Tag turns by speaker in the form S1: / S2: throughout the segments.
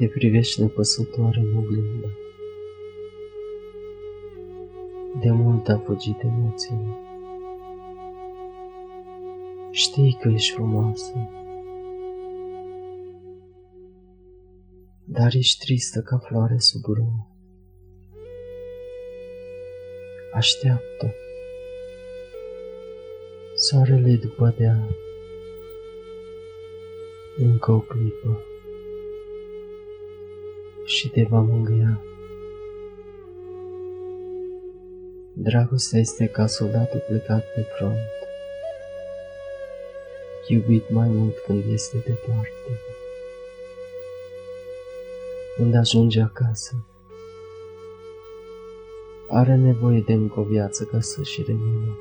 S1: Te privești nepăsătoare în oglindă. De mult a fugit emoțiile. Știi că ești frumoasă, dar ești tristă ca floare sub rouă. Așteaptă. Soarele după deal. Încă o clipă. Și te va mângâia. Dragostea este ca soldatul plecat pe front, iubit mai mult când este departe. Când ajunge acasă, are nevoie de încă o viață ca să-și revină.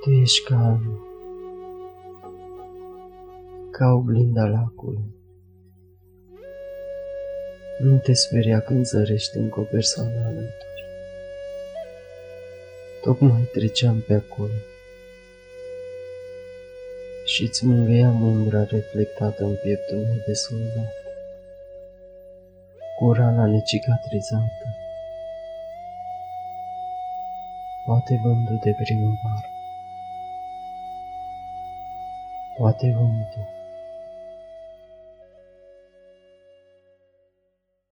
S1: Tu ești calm, ca oglinda lacului. Nu te speria când zărești încă o persoană alături. Tocmai treceam pe acolo. Și îți mângâiam umbra reflectată în pieptul meu de soldat, cu rana necicatrizată, poate vândul de primăvară, poate vândul